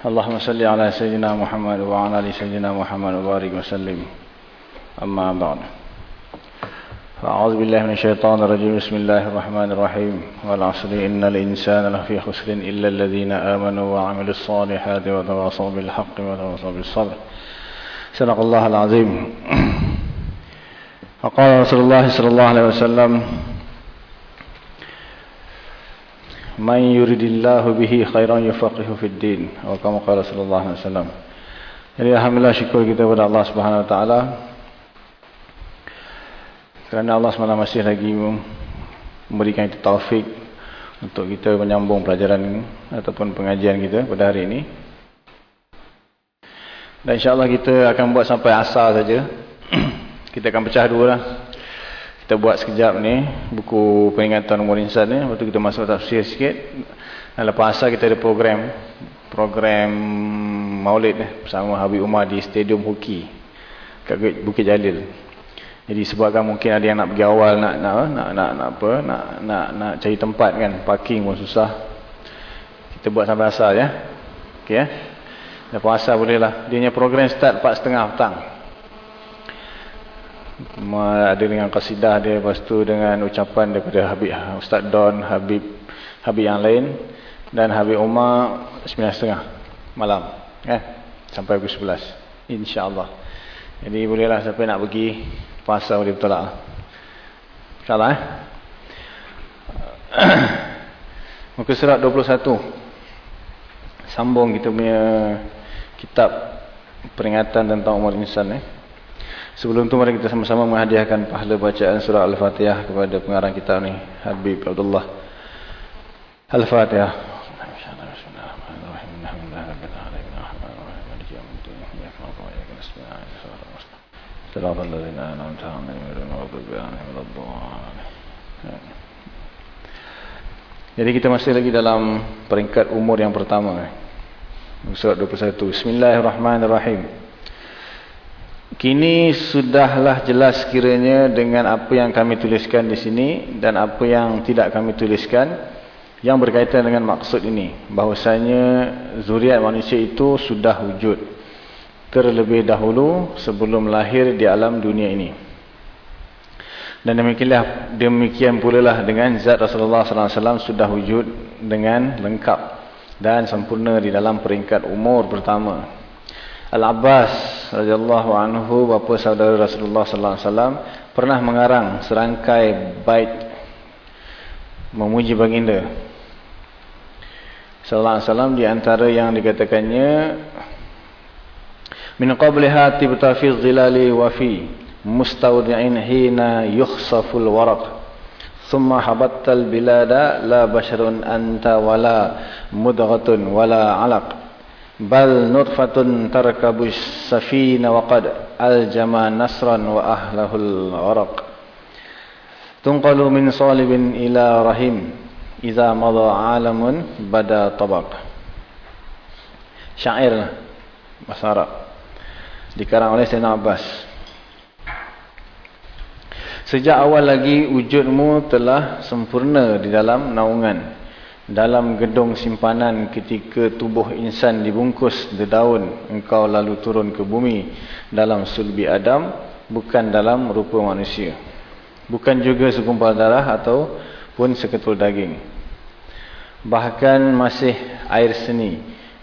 اللهم صل على سيدنا محمد وعلى آل سيدنا محمد وبارك وسلم. أما بعد. أعوذ بالله من الشيطان الرجيم. بسم الله الرحمن الرحيم. والعصر. إن الإنسان لفي خسر إلا الذين آمنوا وعملوا الصالحات وتواصوا بالحق وتواصوا بالصبر. صدق الله العظيم. وقال رسول الله صلى الله عليه وسلم من يريد الله به خيرا يفقه في الدين atau kama qala sallallahu alaihi wasallam jadi alhamdulillah syukur kita kepada Allah Subhanahu wa taala kerana Allah SWT masih lagi memberikan kita taufik untuk kita menyambung pelajaran ataupun pengajian kita pada hari ini dan insyaAllah kita akan buat sampai asal saja kita akan pecah dua lah kita buat sekejap ni buku peringatan umur insan ni lepas tu kita masuk tafsir sikit. Lepas asal kita ada program program maulid ni bersama Habib Umar di Stadium Hoki kat Bukit Jalil. Jadi sebabkan mungkin ada yang nak pergi awal nak nak nak nak, nak apa nak nak nak cari tempat kan parking pun susah. Kita buat sampai asal ya. Okey ya. Lepas asal boleh lah. Dia punya program start 4.30 petang ada dengan kasidah dia lepas tu dengan ucapan daripada Habib Ustaz Don Habib Habib yang lain dan Habib Umar 9.30 malam kan sampai pukul 11 insyaallah. Jadi bolehlah siapa nak pergi puasa boleh betul lah insyaallah eh. Muka surat 21 sambung kita punya kitab peringatan tentang umur insan eh Sebelum itu mari kita sama-sama menghadiahkan pahala bacaan surah Al-Fatihah kepada pengarang kita ni Habib Abdullah. Al-Fatihah. Jadi kita masih lagi dalam peringkat umur yang pertama. Surat 21. Bismillahirrahmanirrahim. Kini sudahlah jelas kiranya dengan apa yang kami tuliskan di sini dan apa yang tidak kami tuliskan yang berkaitan dengan maksud ini. Bahawasanya zuriat manusia itu sudah wujud terlebih dahulu sebelum lahir di alam dunia ini. Dan demikianlah demikian pula lah dengan zat Rasulullah SAW sudah wujud dengan lengkap dan sempurna di dalam peringkat umur pertama. Al-Abbas radhiyallahu anhu bapa saudara Rasulullah sallallahu alaihi wasallam pernah mengarang serangkai bait memuji baginda. Sallallahu alaihi wasallam di antara yang dikatakannya min qabliha tibta fi dhilali wa fi mustawdi'in hina yukhsaful waraq thumma habattal bilada la basharun anta wala mudghatun wala 'alaq bal nutfatun tarkabus safina wa qad aljama nasran wa ahlahul gharaq tunqalu min salibin ila rahim. Idza madha alamun bada tabaq. Syair bahasa Arab. Dikarang oleh Sayyidina Abbas. Sejak awal lagi wujudmu telah sempurna di dalam naungan dalam gedung simpanan ketika tubuh insan dibungkus di daun engkau lalu turun ke bumi dalam sulbi Adam bukan dalam rupa manusia. Bukan juga segumpal darah atau pun seketul daging. Bahkan masih air seni.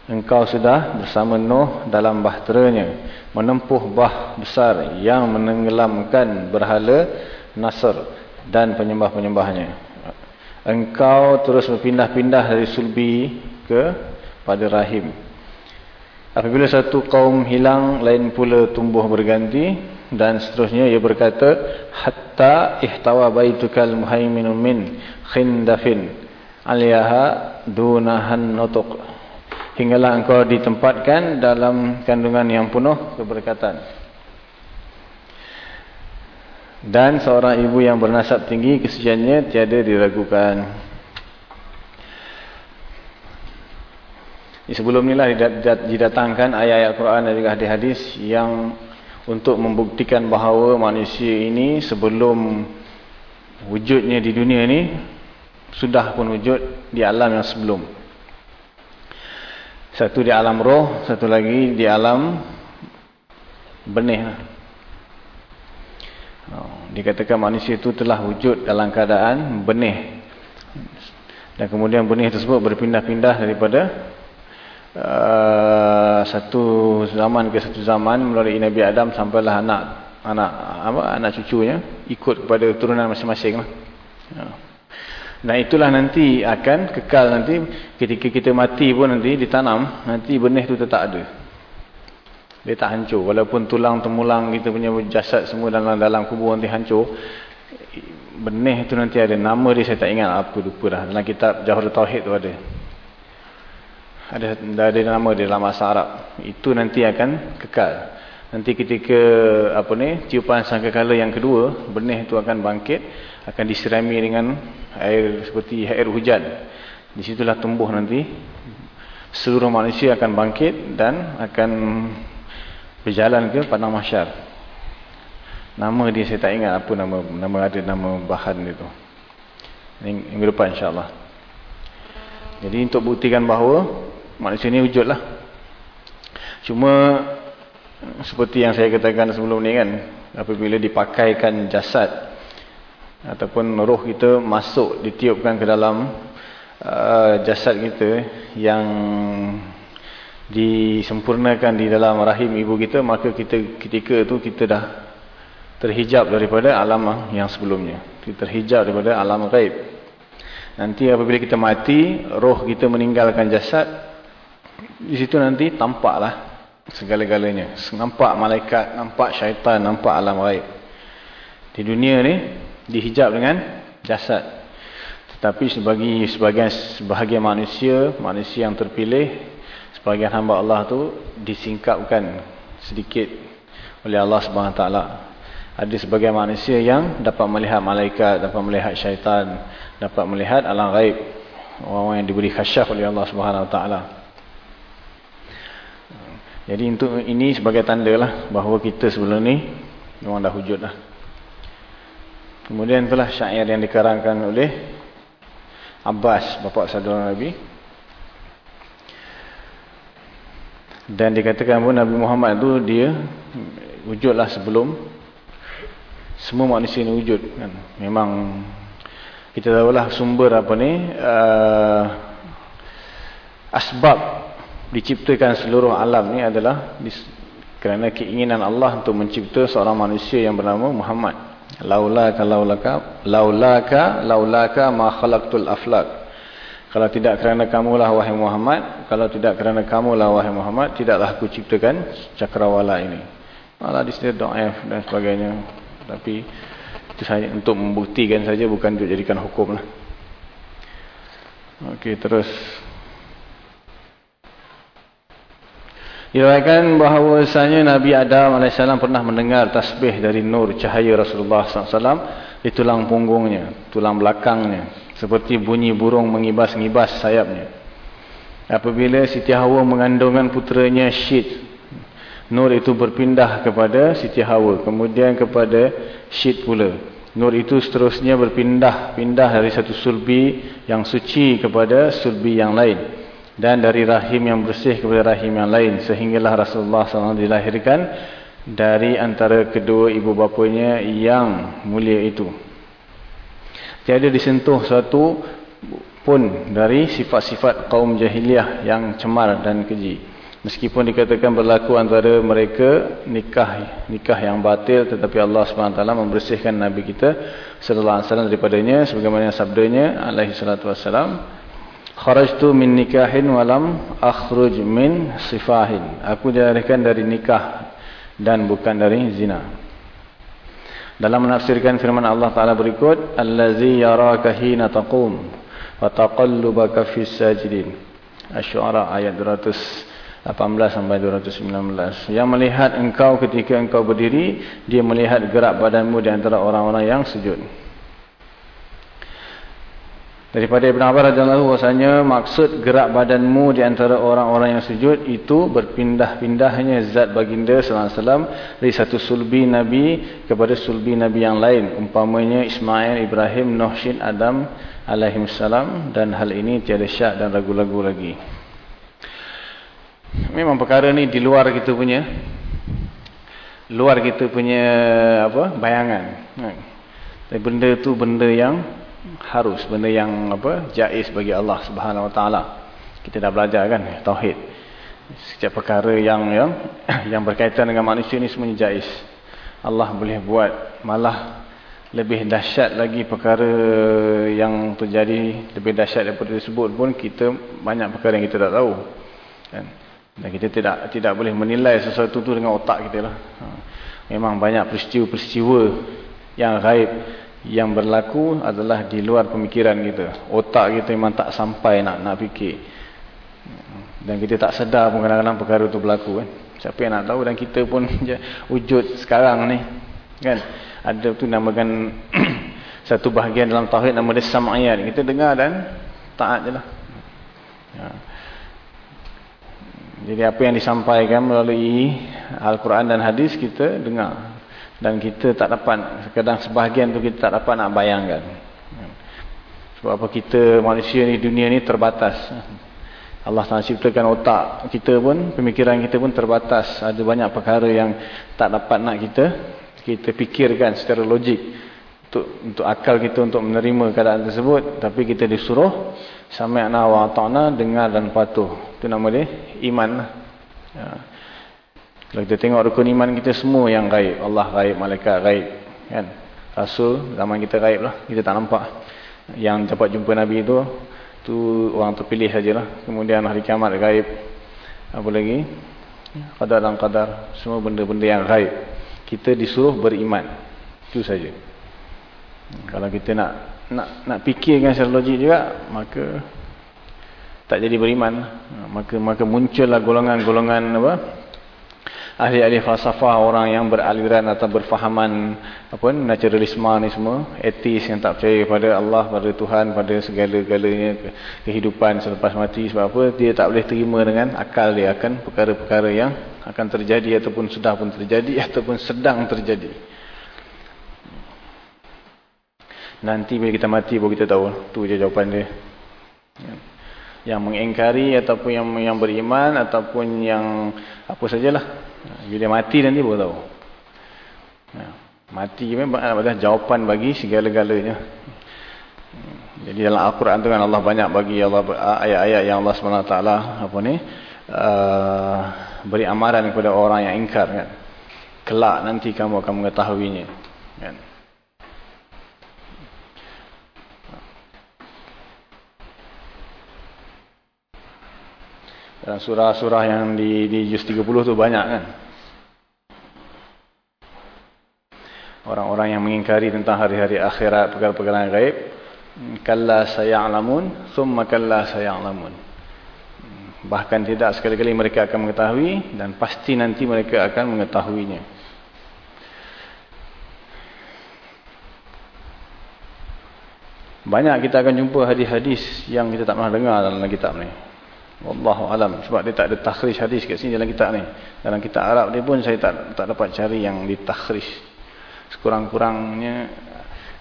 Engkau sudah bersama Nuh dalam bahteranya menempuh bah besar yang menenggelamkan berhala Nasr dan penyembah-penyembahnya engkau terus berpindah-pindah dari sulbi ke pada rahim. Apabila satu kaum hilang, lain pula tumbuh berganti dan seterusnya ia berkata hatta ihtawa baitukal muhaiminun min khindafin aliyaha dunahan nutuq hinggalah engkau ditempatkan dalam kandungan yang penuh keberkatan. Dan seorang ibu yang bernasab tinggi kesuciannya tiada diragukan. Sebelum inilah didatangkan ayat-ayat Quran dan juga hadis-hadis yang untuk membuktikan bahawa manusia ini sebelum wujudnya di dunia ini sudah pun wujud di alam yang sebelum. Satu di alam roh, satu lagi di alam benih. Dikatakan manusia itu telah wujud dalam keadaan benih. Dan kemudian benih tersebut berpindah-pindah daripada uh, satu zaman ke satu zaman melalui Nabi Adam sampailah anak anak apa anak cucunya ikut kepada turunan masing-masing lah. Nah itulah nanti akan kekal nanti ketika kita mati pun nanti ditanam nanti benih tu tetap ada. Dia tak hancur. Walaupun tulang temulang kita punya jasad semua dalam dalam kubur nanti hancur benih tu nanti ada. Nama dia saya tak ingat. Apa lupa dah. Dalam kitab Jahur Tauhid tu ada. Ada ada nama dia dalam bahasa Arab. Itu nanti akan kekal. Nanti ketika apa ni tiupan sangkakala yang kedua benih itu akan bangkit akan disirami dengan air seperti air hujan. Di situlah tumbuh nanti. Seluruh manusia akan bangkit dan akan berjalan ke padang mahsyar nama dia saya tak ingat apa nama nama ada nama bahan itu minggu depan insyaallah. Jadi untuk buktikan bahawa manusia ni wujud lah cuma seperti yang saya katakan sebelum ni kan apabila dipakaikan jasad ataupun roh kita masuk ditiupkan ke dalam uh, jasad kita yang disempurnakan di dalam rahim ibu kita maka kita ketika itu kita dah terhijab daripada alam yang sebelumnya kita terhijab daripada alam gaib nanti apabila kita mati roh kita meninggalkan jasad di situ nanti tampaklah segala-galanya. Nampak malaikat, nampak syaitan, nampak alam gaib. Di dunia ni dihijab dengan jasad. Tetapi sebagai sebahagian manusia, manusia yang terpilih, sebagian hamba Allah tu disingkapkan sedikit oleh Allah Subhanahu taala. Ada sebagian manusia yang dapat melihat malaikat, dapat melihat syaitan, dapat melihat alam gaib. Orang-orang yang diberi khasyaf oleh Allah Subhanahu taala. Jadi untuk ini sebagai tanda lah bahawa kita sebelum ni memang dah wujud lah. Kemudian itulah syair yang dikarangkan oleh Abbas, bapa saudara Nabi. Dan dikatakan pun Nabi Muhammad tu dia wujudlah sebelum semua manusia ni wujud. Kan? Memang kita tahulah sumber apa ni uh, asbab diciptakan seluruh alam ni adalah kerana keinginan Allah untuk mencipta seorang manusia yang bernama Muhammad. Laulaka laulaka laulaka laulaka ma khalaqtul aflak. Kalau tidak kerana kamulah wahai Muhammad, kalau tidak kerana kamulah wahai Muhammad, tidaklah aku ciptakan cakrawala ini. Malah di sini doa dan sebagainya. Tapi itu saja untuk membuktikan saja bukan untuk jadikan hukum lah. Okey terus Diriwayatkan bahawasanya Nabi Adam AS pernah mendengar tasbih dari nur cahaya Rasulullah SAW di tulang punggungnya, tulang belakangnya. Seperti bunyi burung mengibas-ngibas sayapnya. Apabila Siti Hawa mengandungkan puteranya Syed, nur itu berpindah kepada Siti Hawa. Kemudian kepada Syed pula. Nur itu seterusnya berpindah-pindah dari satu sulbi yang suci kepada sulbi yang lain dan dari rahim yang bersih kepada rahim yang lain sehinggalah Rasulullah SAW dilahirkan dari antara kedua ibu bapanya yang mulia itu tiada disentuh satu pun dari sifat-sifat kaum jahiliah yang cemar dan keji meskipun dikatakan berlaku antara mereka nikah nikah yang batil tetapi Allah SWT membersihkan Nabi kita sallallahu alaihi daripadanya sebagaimana sabdanya alaihi salatu wasallam Kharajtu min nikahin walam akhruj min sifahin. Aku dilahirkan dari nikah dan bukan dari zina. Dalam menafsirkan firman Allah Taala berikut, "Allazi yaraka hina taqum wa taqallubaka fis sajidin." Asy'ara ayat 218 sampai 219. Yang melihat engkau ketika engkau berdiri, dia melihat gerak badanmu di antara orang-orang yang sujud. Daripada Ibn Abbas radhiyallahu bahasanya maksud gerak badanmu di antara orang-orang yang sujud itu berpindah-pindahnya zat baginda sallallahu alaihi wasallam dari satu sulbi nabi kepada sulbi nabi yang lain umpamanya Ismail, Ibrahim, Nuh, Shin, Adam alaihi salam dan hal ini tiada syak dan ragu-ragu lagi. Memang perkara ni di luar kita punya luar kita punya apa bayangan. Tapi benda tu benda yang harus benda yang apa jaiz bagi Allah Subhanahu Wa Taala. Kita dah belajar kan tauhid. Setiap perkara yang yang yang berkaitan dengan manusia ni semuanya jaiz. Allah boleh buat malah lebih dahsyat lagi perkara yang terjadi lebih dahsyat daripada disebut pun kita banyak perkara yang kita tak tahu. Kan? Dan kita tidak tidak boleh menilai sesuatu tu dengan otak kita lah. Ha. Memang banyak peristiwa-peristiwa yang gaib yang berlaku adalah di luar pemikiran kita. Otak kita memang tak sampai nak nak fikir. Dan kita tak sedar pun kadang-kadang perkara itu berlaku. Kan? Siapa yang nak tahu dan kita pun wujud sekarang ni. Kan? Ada tu namakan satu bahagian dalam tauhid nama dia sam'iyat. Kita dengar dan taat je lah. Ya. Jadi apa yang disampaikan melalui Al-Quran dan Hadis kita dengar dan kita tak dapat kadang sebahagian tu kita tak dapat nak bayangkan. Sebab apa kita manusia ni dunia ni terbatas. Allah telah ciptakan otak kita pun pemikiran kita pun terbatas. Ada banyak perkara yang tak dapat nak kita kita fikirkan secara logik untuk untuk akal kita untuk menerima keadaan tersebut. Tapi kita disuruh sami'na wa ata'na dengar dan patuh. Itu nama dia iman. Ya. Kalau kita tengok rukun iman kita semua yang gaib. Allah gaib, malaikat gaib. Kan? Rasul, zaman kita gaib lah. Kita tak nampak. Yang dapat jumpa Nabi itu, tu orang terpilih sajalah. Kemudian hari kiamat gaib. Apa lagi? Qadar dan qadar. Semua benda-benda yang gaib. Kita disuruh beriman. Itu saja. Kalau kita nak nak nak fikirkan secara logik juga, maka tak jadi beriman. Maka maka muncullah golongan-golongan apa? Ahli-ahli falsafah orang yang beraliran atau berfahaman apa naturalisme ni semua etis yang tak percaya pada Allah pada Tuhan pada segala-galanya kehidupan selepas mati sebab apa dia tak boleh terima dengan akal dia akan perkara-perkara yang akan terjadi ataupun sudah pun terjadi ataupun sedang terjadi. Nanti bila kita mati baru kita tahu. Tu je jawapan dia yang mengingkari ataupun yang yang beriman ataupun yang apa sajalah bila mati nanti baru tahu. Ya. Mati memang ada jawapan bagi segala-galanya. Jadi dalam Al-Quran tu kan Allah banyak bagi Allah ayat-ayat yang Allah SWT apa ni uh, beri amaran kepada orang yang ingkar kan. Kelak nanti kamu akan mengetahuinya. Kan. Dalam surah-surah yang di, di juz 30 tu banyak kan. Orang-orang yang mengingkari tentang hari-hari akhirat, perkara-perkara gaib. Kalla saya'lamun, thumma kalla saya'lamun. Bahkan tidak sekali-kali mereka akan mengetahui dan pasti nanti mereka akan mengetahuinya. Banyak kita akan jumpa hadis-hadis yang kita tak pernah dengar dalam kitab ni. Wallahu alam sebab dia tak ada takhrij hadis kat sini dalam kitab ni. Dalam kitab Arab dia pun saya tak tak dapat cari yang ditakhrij. Sekurang-kurangnya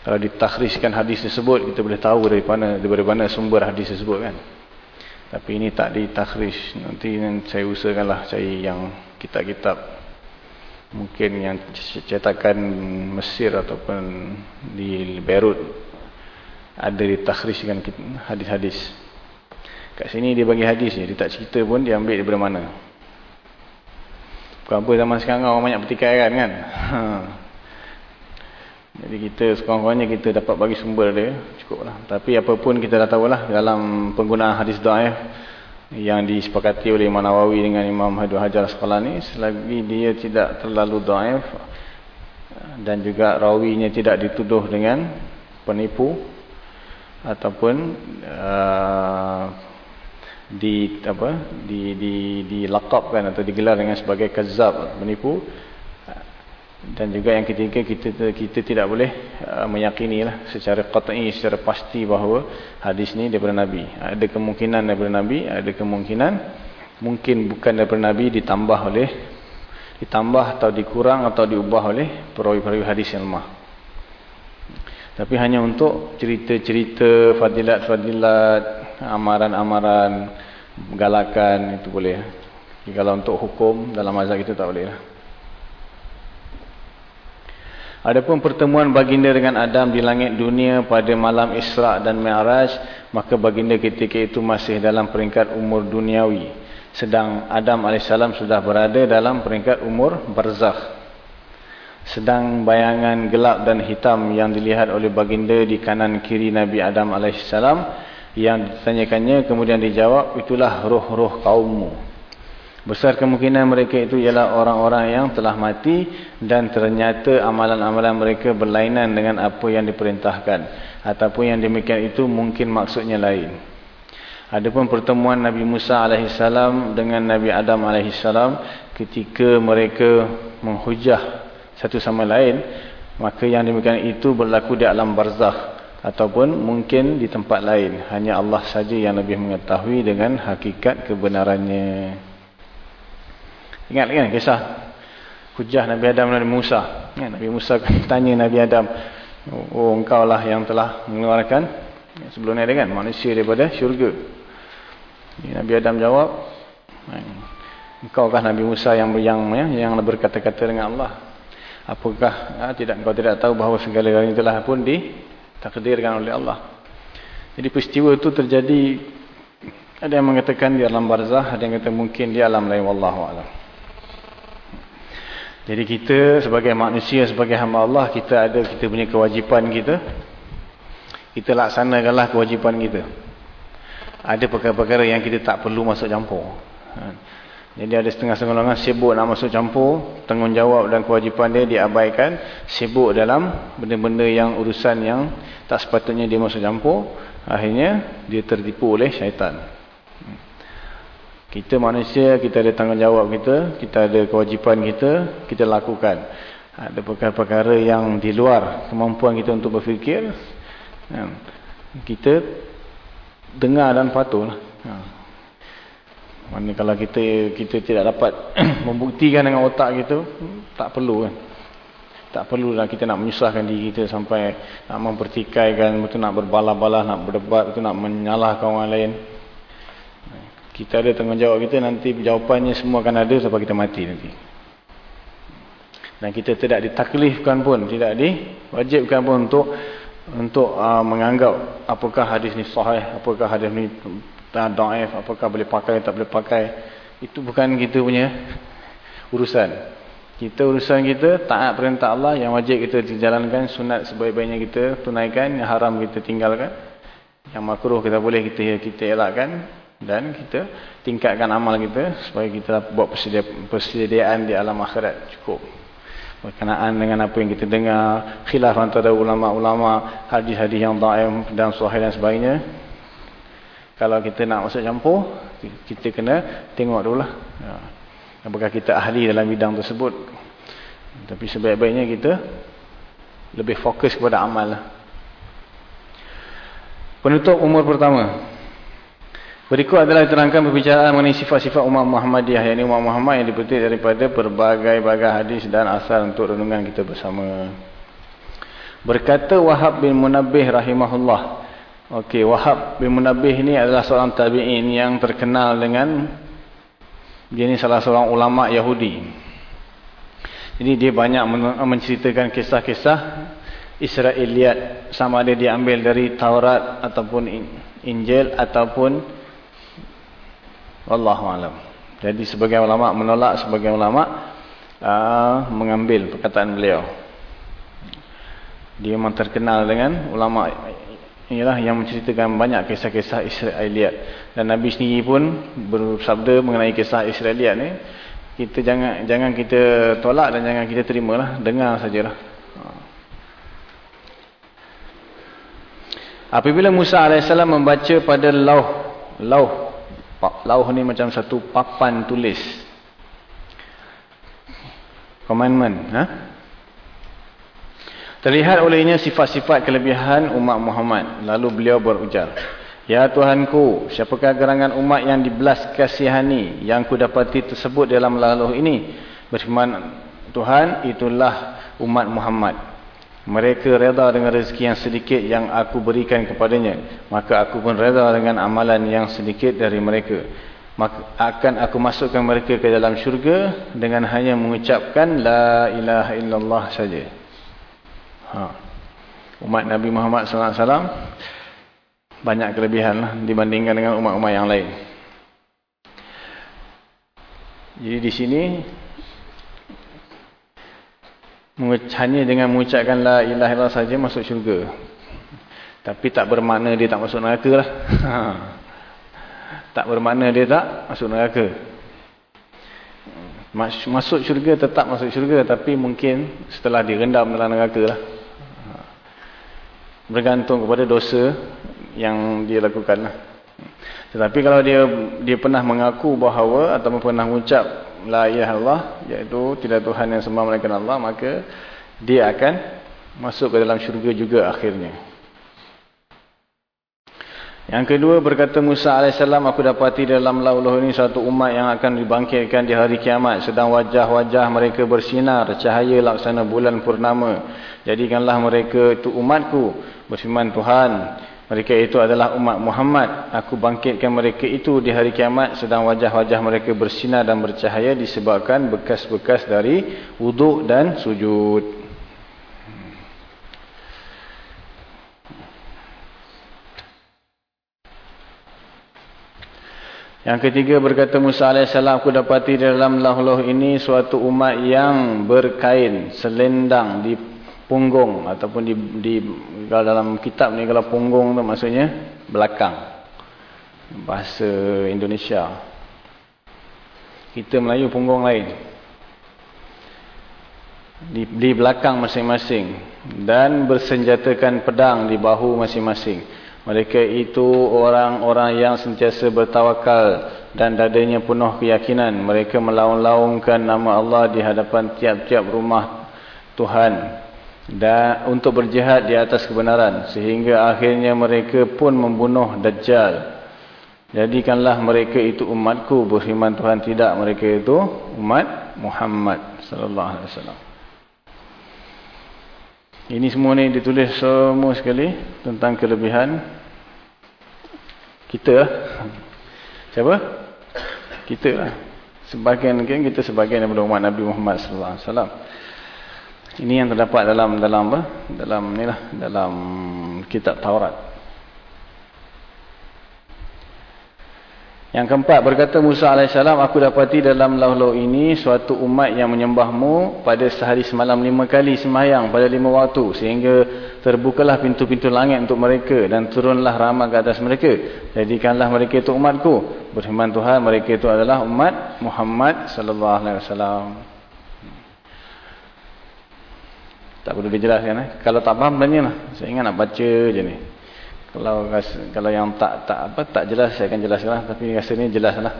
kalau ditakhrijkan hadis tersebut kita boleh tahu dari mana dari mana sumber hadis tersebut kan. Tapi ini tak ditakhrij. Nanti saya usahakanlah cari yang kitab-kitab mungkin yang cetakan Mesir ataupun di Beirut ada ditakhrijkan hadis-hadis. Kat sini dia bagi hadis ni. Dia tak cerita pun dia ambil daripada mana. Bukan apa zaman sekarang orang banyak pertikaian kan. Ha. Jadi kita sekurang-kurangnya kita dapat bagi sumber dia. Cukup lah. Tapi apapun kita dah tahulah dalam penggunaan hadis da'if. Yang disepakati oleh Imam Nawawi dengan Imam Haidul Hajar sekolah ni. Selagi dia tidak terlalu da'if. Dan juga rawinya tidak dituduh dengan penipu. Ataupun uh, di apa di di dilakapkan atau digelar dengan sebagai kazab menipu. Dan juga yang ketiga kita kita tidak boleh uh, meyakini lah secara qat'i secara pasti bahawa hadis ni daripada nabi. Ada kemungkinan daripada nabi ada kemungkinan mungkin bukan daripada nabi ditambah oleh ditambah atau dikurang atau diubah oleh perawi-perawi hadis yang lemah. Tapi hanya untuk cerita-cerita fadilat-fadilat amaran-amaran galakan itu boleh Jadi, kalau untuk hukum dalam mazhab kita tak boleh lah Adapun pertemuan baginda dengan Adam di langit dunia pada malam Isra' dan Mi'raj, maka baginda ketika itu masih dalam peringkat umur duniawi. Sedang Adam AS sudah berada dalam peringkat umur barzakh. Sedang bayangan gelap dan hitam yang dilihat oleh baginda di kanan kiri Nabi Adam AS yang ditanyakannya kemudian dijawab, itulah roh-roh kaummu. Besar kemungkinan mereka itu ialah orang-orang yang telah mati dan ternyata amalan-amalan mereka berlainan dengan apa yang diperintahkan. Ataupun yang demikian itu mungkin maksudnya lain. Adapun pertemuan Nabi Musa AS dengan Nabi Adam AS ketika mereka menghujah satu sama lain, maka yang demikian itu berlaku di alam barzakh. Ataupun mungkin di tempat lain. Hanya Allah saja yang lebih mengetahui dengan hakikat kebenarannya. Ingat kan kisah hujah Nabi Adam dan Musa. Ya, Nabi Musa tanya Nabi Adam, "Oh, engkau lah yang telah mengeluarkan sebelum ni kan manusia daripada syurga." Ya, Nabi Adam jawab, "Engkau kah Nabi Musa yang yang ya, yang berkata-kata dengan Allah? Apakah ha, tidak engkau tidak tahu bahawa segala-galanya telah pun ditakdirkan oleh Allah?" Jadi peristiwa itu terjadi ada yang mengatakan di alam barzah, ada yang kata mungkin di alam lain wallahu a'lam. Jadi kita sebagai manusia, sebagai hamba Allah, kita ada kita punya kewajipan kita. Kita laksanakanlah kewajipan kita. Ada perkara-perkara yang kita tak perlu masuk campur. Jadi ada setengah-setengah orang sibuk nak masuk campur, tanggungjawab dan kewajipan dia diabaikan, sibuk dalam benda-benda yang urusan yang tak sepatutnya dia masuk campur, akhirnya dia tertipu oleh syaitan. Kita manusia, kita ada tanggungjawab kita, kita ada kewajipan kita, kita lakukan. Ada perkara-perkara yang di luar kemampuan kita untuk berfikir, ya, kita dengar dan patuh. Mana kalau kita kita tidak dapat membuktikan dengan otak kita, tak perlu kan. Tak perlulah kita nak menyusahkan diri kita sampai nak mempertikaikan, betul nak berbalah-balah, nak berdebat, betul nak menyalahkan orang lain. Kita ada tanggungjawab kita nanti jawapannya semua akan ada sampai kita mati nanti. Dan kita tidak ditaklifkan pun, tidak diwajibkan pun untuk untuk uh, menganggap apakah hadis ni sahih, apakah hadis ni dhaif, apakah boleh pakai tak boleh pakai. Itu bukan kita punya urusan. Kita urusan kita taat perintah Allah yang wajib kita jalankan, sunat sebaik-baiknya kita tunaikan, yang haram kita tinggalkan. Yang makruh kita boleh kita kita elakkan dan kita tingkatkan amal kita supaya kita buat persediaan di alam akhirat cukup berkenaan dengan apa yang kita dengar khilaf antara ulama-ulama hadis-hadis yang daim dan sahih dan sebagainya kalau kita nak masuk campur kita kena tengok dulu lah ya. apakah kita ahli dalam bidang tersebut tapi sebaik-baiknya kita lebih fokus kepada amal lah. penutup umur pertama Berikut adalah diterangkan perbicaraan mengenai sifat-sifat umat Muhammadiyah. Yang umat Muhammad yang dipetik daripada berbagai-bagai hadis dan asal untuk renungan kita bersama. Berkata Wahab bin Munabbih rahimahullah. Okey, Wahab bin Munabbih ini adalah seorang tabi'in yang terkenal dengan dia ini salah seorang ulama Yahudi. Jadi dia banyak menceritakan kisah-kisah Israeliat sama ada diambil dari Taurat ataupun Injil ataupun Wallahu alam. Jadi sebagai ulama menolak sebagai ulama uh, mengambil perkataan beliau. Dia memang terkenal dengan ulama inilah yang menceritakan banyak kisah-kisah Israeliat dan Nabi sendiri pun bersabda mengenai kisah Israeliat ni kita jangan jangan kita tolak dan jangan kita terimalah dengar sajalah. Apabila Musa AS membaca pada lauh lauh Lauh ni macam satu papan tulis. Commandment. Ha? Terlihat olehnya sifat-sifat kelebihan umat Muhammad. Lalu beliau berujar. Ya Tuhanku, siapakah gerangan umat yang dibelas kasihani yang ku dapati tersebut dalam laluh ini? Berfirman Tuhan, itulah umat Muhammad. Mereka reda dengan rezeki yang sedikit yang aku berikan kepadanya. Maka aku pun reda dengan amalan yang sedikit dari mereka. Maka akan aku masukkan mereka ke dalam syurga dengan hanya mengucapkan La ilaha illallah saja. Ha. Umat Nabi Muhammad SAW banyak kelebihan lah dibandingkan dengan umat-umat yang lain. Jadi di sini hanya dengan mengucapkan la ilaha illallah saja masuk syurga. Tapi tak bermakna dia tak masuk neraka lah. tak bermakna dia tak masuk neraka. Masuk syurga tetap masuk syurga tapi mungkin setelah direndam dalam neraka lah. Bergantung kepada dosa yang dia lakukan lah. Tetapi kalau dia dia pernah mengaku bahawa atau pernah mengucap la ilaha illallah iaitu tidak Tuhan yang sembah melainkan Allah maka dia akan masuk ke dalam syurga juga akhirnya yang kedua berkata Musa AS aku dapati dalam lauluh ini satu umat yang akan dibangkitkan di hari kiamat sedang wajah-wajah mereka bersinar cahaya laksana bulan purnama jadikanlah mereka itu umatku berfirman Tuhan mereka itu adalah umat Muhammad. Aku bangkitkan mereka itu di hari kiamat sedang wajah-wajah mereka bersinar dan bercahaya disebabkan bekas-bekas dari wuduk dan sujud. Yang ketiga berkata Musa AS, aku dapati dalam lahuluh ini suatu umat yang berkain selendang di punggung ataupun di, di dalam kitab ni kalau punggung tu maksudnya belakang. Bahasa Indonesia. Kita Melayu punggung lain. Di, di belakang masing-masing dan bersenjatakan pedang di bahu masing-masing mereka itu orang-orang yang sentiasa bertawakal dan dadanya penuh keyakinan. Mereka melaung-laungkan nama Allah di hadapan tiap-tiap rumah Tuhan dan untuk berjihad di atas kebenaran sehingga akhirnya mereka pun membunuh dajjal. Jadikanlah mereka itu umatku berfirman Tuhan tidak mereka itu umat Muhammad sallallahu alaihi wasallam. Ini semua ni ditulis semua sekali tentang kelebihan kita lah. siapa kita lah sebagian kan kita sebagian daripada umat Nabi Muhammad sallallahu alaihi wasallam ini yang terdapat dalam dalam apa? Dalam inilah dalam kitab Taurat. Yang keempat berkata Musa alaihissalam aku dapati dalam laulau ini suatu umat yang menyembahmu pada sehari semalam lima kali semayang pada lima waktu sehingga terbukalah pintu-pintu langit untuk mereka dan turunlah rahmat ke atas mereka. Jadikanlah mereka itu umatku. Berfirman Tuhan mereka itu adalah umat Muhammad sallallahu alaihi wasallam. Tak perlu dijelaskan eh. Kalau tak faham tanya lah. Saya ingat nak baca je ni. Kalau kalau yang tak tak apa tak jelas saya akan jelaskan lah. Tapi rasanya jelas lah.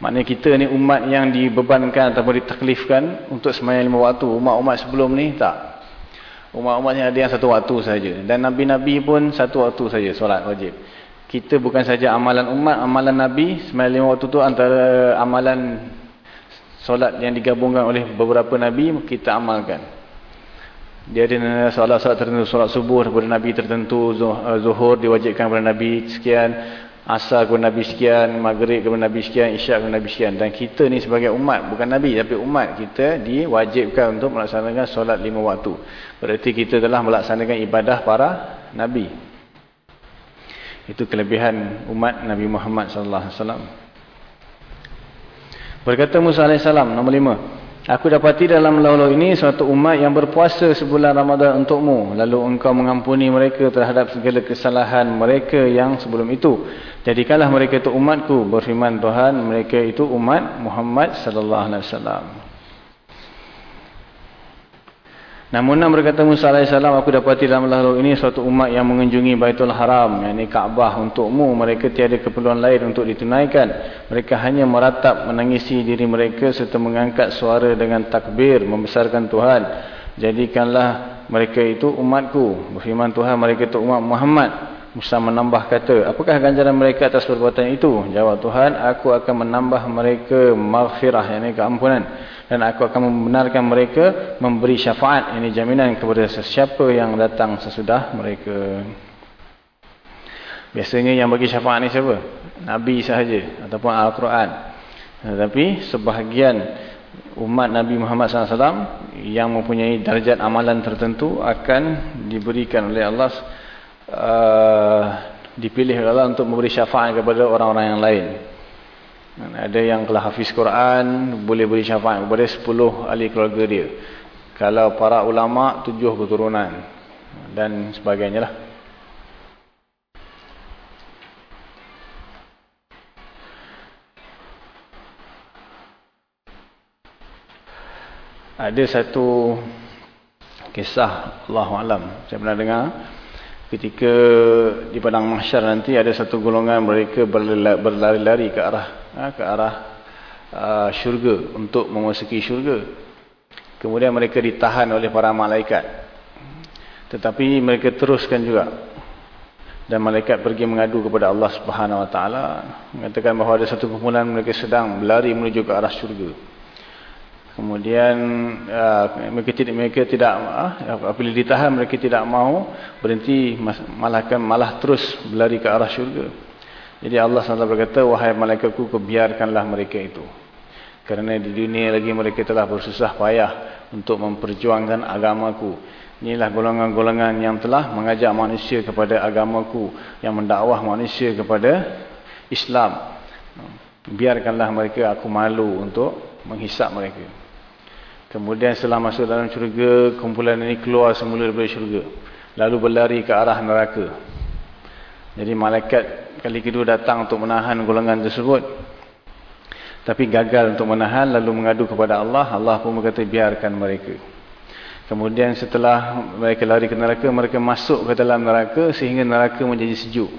Maknanya kita ni umat yang dibebankan ataupun ditaklifkan untuk semayang lima waktu. Umat-umat sebelum ni tak. Umat-umatnya ada yang satu waktu saja. Dan Nabi-Nabi pun satu waktu saja solat wajib. Kita bukan saja amalan umat, amalan Nabi semayang lima waktu tu antara amalan solat yang digabungkan oleh beberapa Nabi kita amalkan. Dia ada solat-solat tertentu, solat subuh kepada Nabi tertentu, uh, zuhur diwajibkan kepada Nabi sekian, asar kepada Nabi sekian, maghrib kepada Nabi sekian, isyak kepada Nabi sekian. Dan kita ni sebagai umat, bukan Nabi tapi umat, kita diwajibkan untuk melaksanakan solat lima waktu. Berarti kita telah melaksanakan ibadah para Nabi. Itu kelebihan umat Nabi Muhammad sallallahu alaihi wasallam. Berkata Musa salam nombor lima. Aku dapati dalam lalu ini suatu umat yang berpuasa sebulan Ramadan untukmu. Lalu engkau mengampuni mereka terhadap segala kesalahan mereka yang sebelum itu. Jadikanlah mereka itu umatku. Berfirman Tuhan, mereka itu umat Muhammad sallallahu alaihi wasallam. Namun berkata Musa AS, aku dapati dalam lalu ini suatu umat yang mengunjungi Baitul Haram, yang ini Kaabah untukmu. Mereka tiada keperluan lain untuk ditunaikan. Mereka hanya meratap, menangisi diri mereka serta mengangkat suara dengan takbir, membesarkan Tuhan. Jadikanlah mereka itu umatku. Berfirman Tuhan mereka itu umat Muhammad. Musa menambah kata, apakah ganjaran mereka atas perbuatan itu? Jawab Tuhan, aku akan menambah mereka maghfirah, yang ini keampunan dan aku akan membenarkan mereka memberi syafaat ini jaminan kepada sesiapa yang datang sesudah mereka. Biasanya yang bagi syafaat ni siapa? Nabi sahaja ataupun Al-Quran. Tetapi sebahagian umat Nabi Muhammad SAW yang mempunyai darjat amalan tertentu akan diberikan oleh Allah uh, dipilih oleh Allah untuk memberi syafaat kepada orang-orang yang lain ada yang telah hafiz Quran, boleh beri syafaat kepada 10 ahli keluarga dia. Kalau para ulama, 7 keturunan. Dan sebagainya lah. Ada satu kisah Allah Alam. Saya pernah dengar ketika di padang mahsyar nanti ada satu golongan mereka berlari-lari ke arah ha, ke arah uh, syurga untuk memasuki syurga. Kemudian mereka ditahan oleh para malaikat. Tetapi mereka teruskan juga. Dan malaikat pergi mengadu kepada Allah Subhanahu Wa Taala mengatakan bahawa ada satu kumpulan mereka sedang berlari menuju ke arah syurga. Kemudian uh, mereka tidak mereka tidak uh, apabila ditahan mereka tidak mau berhenti malah malah terus berlari ke arah syurga. Jadi Allah SWT berkata wahai malaikatku kebiarkanlah mereka itu. Kerana di dunia lagi mereka telah bersusah payah untuk memperjuangkan agamaku. Inilah golongan-golongan yang telah mengajak manusia kepada agamaku yang mendakwah manusia kepada Islam. Biarkanlah mereka aku malu untuk menghisap mereka. Kemudian setelah masuk dalam syurga, kumpulan ini keluar semula dari syurga. Lalu berlari ke arah neraka. Jadi malaikat kali kedua datang untuk menahan golongan tersebut. Tapi gagal untuk menahan, lalu mengadu kepada Allah. Allah pun berkata, biarkan mereka. Kemudian setelah mereka lari ke neraka, mereka masuk ke dalam neraka sehingga neraka menjadi sejuk.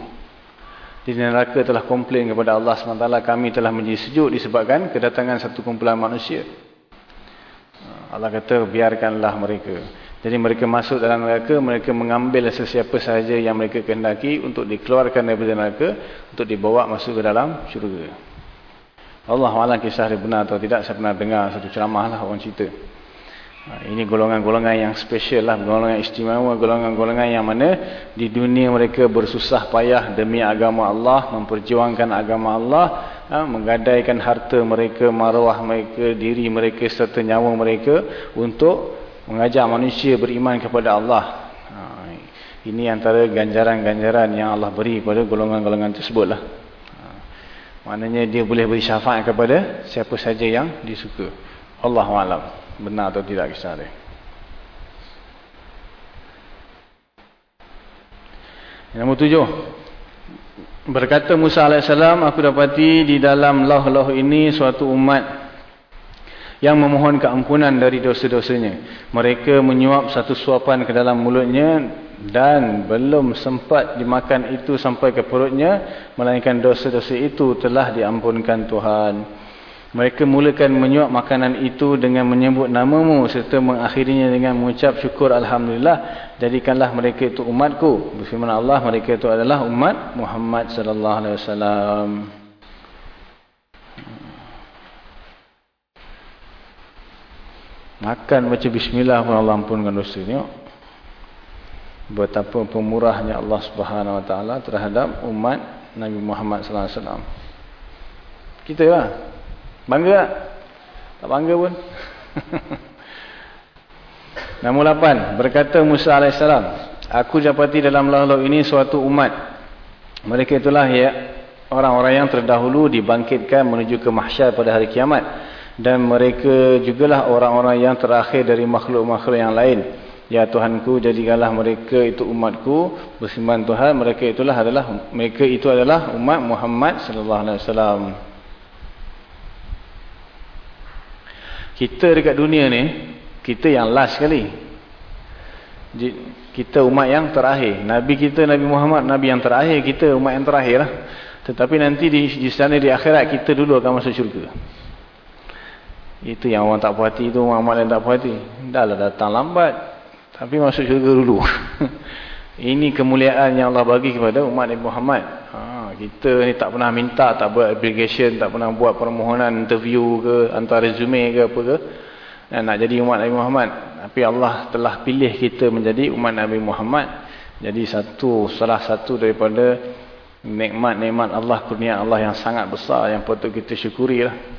Di neraka telah komplain kepada Allah SWT, kami telah menjadi sejuk disebabkan kedatangan satu kumpulan manusia. Allah kata biarkanlah mereka. Jadi mereka masuk dalam neraka, mereka mengambil sesiapa sahaja yang mereka kehendaki untuk dikeluarkan daripada neraka untuk dibawa masuk ke dalam syurga. Allah Allah kisah dia benar atau tidak, saya pernah dengar satu ceramah lah orang cerita. Ha, ini golongan-golongan yang special lah, golongan istimewa, golongan-golongan yang mana di dunia mereka bersusah payah demi agama Allah, memperjuangkan agama Allah, ha, menggadaikan harta mereka, maruah mereka, diri mereka serta nyawa mereka untuk mengajak manusia beriman kepada Allah. Ha, ini antara ganjaran-ganjaran yang Allah beri kepada golongan-golongan tersebut lah. Ha, maknanya dia boleh beri syafaat kepada siapa saja yang disuka. Allahu'alam. Benar atau tidak kisah dia. Nombor tujuh. Berkata Musa AS, aku dapati di dalam lauh-lauh ini suatu umat yang memohon keampunan dari dosa-dosanya. Mereka menyuap satu suapan ke dalam mulutnya dan belum sempat dimakan itu sampai ke perutnya. Melainkan dosa-dosa itu telah diampunkan Tuhan. Mereka mulakan menyuap makanan itu dengan menyebut namamu serta mengakhirinya dengan mengucap syukur Alhamdulillah. Jadikanlah mereka itu umatku. Berfirman Allah mereka itu adalah umat Muhammad sallallahu alaihi wasallam. Makan macam bismillah pun Allah ampunkan dosa ni. Betapa pemurahnya Allah Subhanahu wa taala terhadap umat Nabi Muhammad sallallahu alaihi wasallam. Kita lah Bangga tak? Tak bangga pun. Nombor 8. Berkata Musa AS. Aku dapati dalam lalu ini suatu umat. Mereka itulah ya orang-orang yang terdahulu dibangkitkan menuju ke mahsyar pada hari kiamat. Dan mereka jugalah orang-orang yang terakhir dari makhluk-makhluk yang lain. Ya Tuhanku jadikanlah mereka itu umatku bersiman Tuhan mereka itulah adalah mereka itu adalah umat Muhammad sallallahu alaihi wasallam. Kita dekat dunia ni, kita yang last sekali. kita umat yang terakhir. Nabi kita Nabi Muhammad Nabi yang terakhir, kita umat yang terakhir lah. Tetapi nanti di, di sana di akhirat kita dulu akan masuk syurga. Itu yang orang tak puas hati tu, orang yang tak puas hati. Dah lah datang lambat. Tapi masuk syurga dulu. Ini kemuliaan yang Allah bagi kepada umat Nabi Muhammad. Ha, kita ni tak pernah minta, tak buat application, tak pernah buat permohonan interview ke, hantar resume ke apa ke. Dan nak jadi umat Nabi Muhammad. Tapi Allah telah pilih kita menjadi umat Nabi Muhammad. Jadi satu salah satu daripada nikmat-nikmat Allah, kurnia Allah yang sangat besar yang patut kita syukuri lah.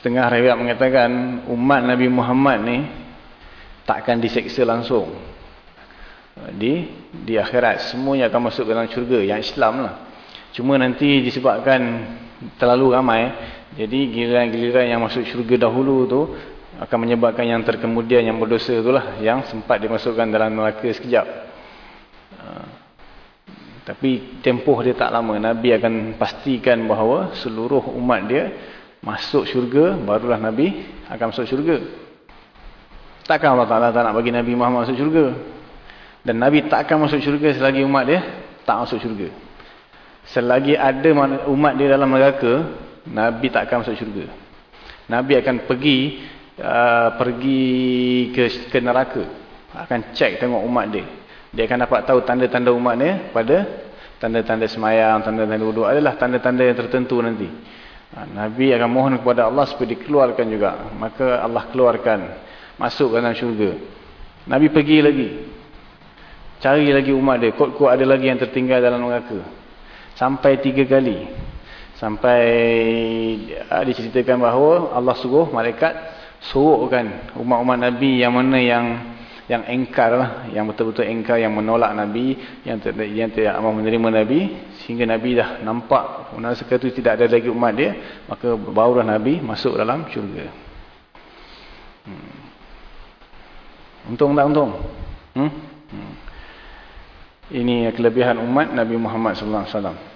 Setengah riwayat mengatakan umat Nabi Muhammad ni takkan diseksa langsung. Di di akhirat semuanya akan masuk ke dalam syurga. Yang Islam lah. Cuma nanti disebabkan terlalu ramai jadi giliran-giliran yang masuk syurga dahulu tu akan menyebabkan yang terkemudian yang berdosa tu lah yang sempat dimasukkan dalam neraka sekejap. Tapi tempoh dia tak lama. Nabi akan pastikan bahawa seluruh umat dia masuk syurga barulah Nabi akan masuk syurga Takkan Allah Ta'ala tak nak bagi Nabi Muhammad masuk syurga. Dan Nabi takkan masuk syurga selagi umat dia tak masuk syurga. Selagi ada umat dia dalam neraka, Nabi takkan masuk syurga. Nabi akan pergi uh, pergi ke, ke neraka. Akan cek tengok umat dia. Dia akan dapat tahu tanda-tanda umat dia pada tanda-tanda semayang, tanda-tanda wuduk. Adalah tanda-tanda yang tertentu nanti. Ha, Nabi akan mohon kepada Allah supaya dikeluarkan juga. Maka Allah keluarkan masuk ke dalam syurga. Nabi pergi lagi. Cari lagi umat dia. Kot-kot ada lagi yang tertinggal dalam neraka. Sampai tiga kali. Sampai uh, diceritakan bahawa Allah suruh malaikat suruhkan umat-umat Nabi yang mana yang yang engkar lah. Yang betul-betul engkar, yang menolak Nabi. Yang, yang tidak amat menerima Nabi. Sehingga Nabi dah nampak. Masa itu tidak ada lagi umat dia. Maka barulah Nabi masuk dalam syurga. Hmm. Untung tak untung? Hmm? Hmm. Ini kelebihan umat Nabi Muhammad sallallahu alaihi wasallam.